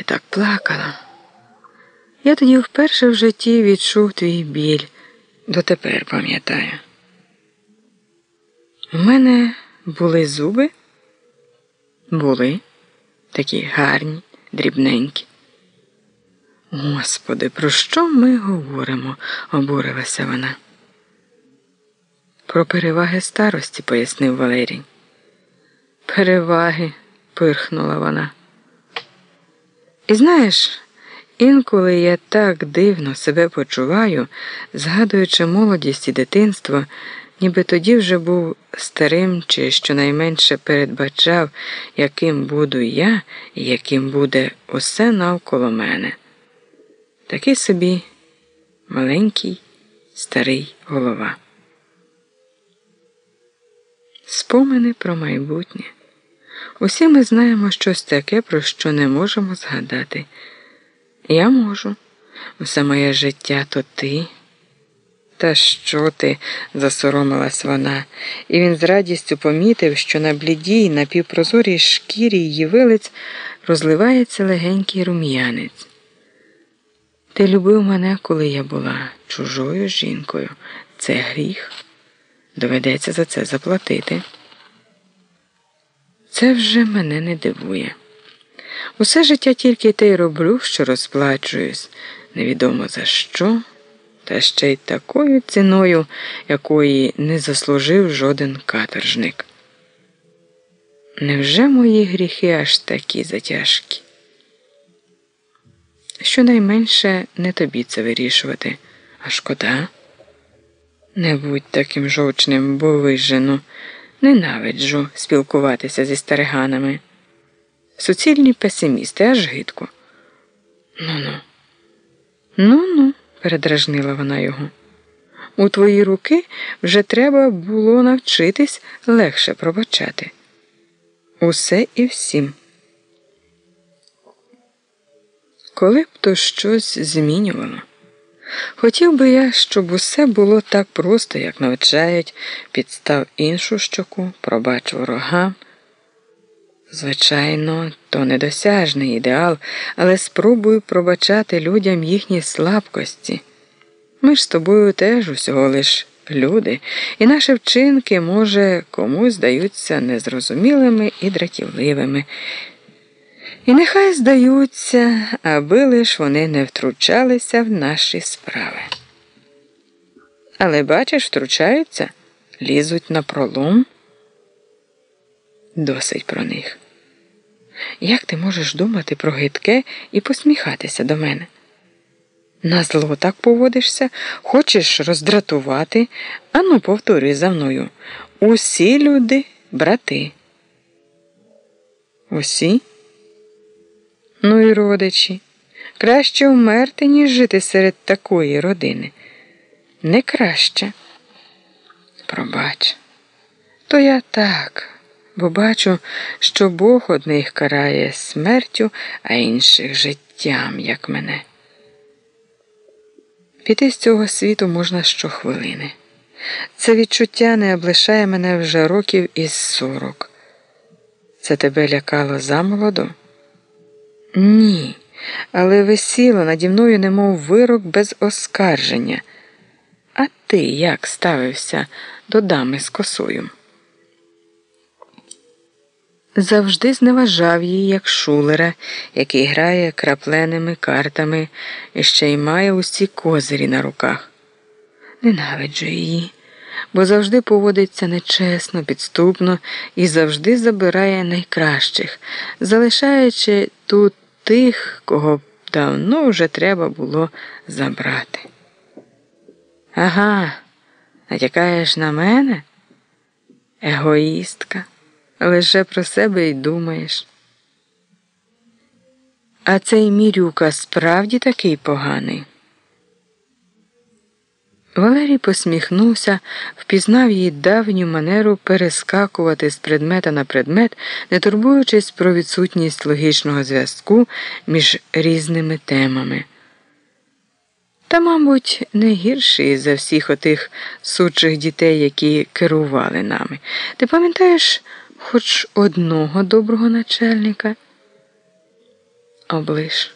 Ти так плакала. Я тоді вперше в житті відчув твій біль, дотепер пам'ятаю. У мене були зуби? Були такі гарні, дрібненькі. Господи, про що ми говоримо? обурилася вона. Про переваги старості, пояснив Валерій. Переваги, пирхнула вона. І знаєш, інколи я так дивно себе почуваю, згадуючи молодість і дитинство, ніби тоді вже був старим чи щонайменше передбачав, яким буду я і яким буде усе навколо мене. Такий собі маленький старий голова. Спомини про майбутнє. Усі ми знаємо щось таке, про що не можемо згадати. Я можу. Усе моє життя то ти. Та що ти? засоромилась вона, і він з радістю помітив, що на блідій, напівпрозорій шкірі її вилиць розливається легенький рум'янець. Ти любив мене, коли я була чужою жінкою. Це гріх. Доведеться за це заплатити. Це вже мене не дивує. Усе життя тільки те й роблю, що розплачуюсь, невідомо за що, та ще й такою ціною, якої не заслужив жоден каторжник. Невже мої гріхи аж такі затяжкі? Щонайменше не тобі це вирішувати, а шкода. Не будь таким жовчним, бо вижену. Ненавиджу спілкуватися зі стариганами. Суцільні песимісти, аж гидко. Ну ну. Ну ну, передражнила вона його. У твої руки вже треба було навчитись легше пробачати. Усе і всім. Коли б то щось змінювало. Хотів би я, щоб усе було так просто, як навчають, підстав іншу щоку, пробач ворогам. Звичайно, то недосяжний ідеал, але спробую пробачати людям їхні слабкості. Ми ж з тобою теж усього лиш люди, і наші вчинки, може, комусь здаються незрозумілими і дратівливими. І нехай здаються, аби лиш вони не втручалися в наші справи. Але, бачиш, втручаються, лізуть на пролом. Досить про них. Як ти можеш думати про гидке і посміхатися до мене? На зло так поводишся, хочеш роздратувати, ану повтори за мною. Усі люди брати. Усі? Ну і родичі. Краще вмерти, ніж жити серед такої родини. Не краще. Пробач. То я так, бо бачу, що Бог одних карає смертю, а інших життям, як мене. Піти з цього світу можна щохвилини. Це відчуття не облишає мене вже років із сорок. Це тебе лякало замолоду? Ні, але висіло наді мною, немов вирок без оскарження. А ти як ставився до дами з косою? Завжди зневажав її, як шулера, який грає крапленими картами і ще й має усі козирі на руках. Ненавиджу її, бо завжди поводиться нечесно, підступно і завжди забирає найкращих, залишаючи тут тих, кого давно вже треба було забрати. Ага, натякаєш на мене? Егоїстка, лише про себе й думаєш. А цей мірюка справді такий поганий. Валерій посміхнувся, впізнав її давню манеру перескакувати з предмета на предмет, не турбуючись про відсутність логічного зв'язку між різними темами. Та, мабуть, не гірший за всіх отих сучих дітей, які керували нами. Ти пам'ятаєш хоч одного доброго начальника? облиш.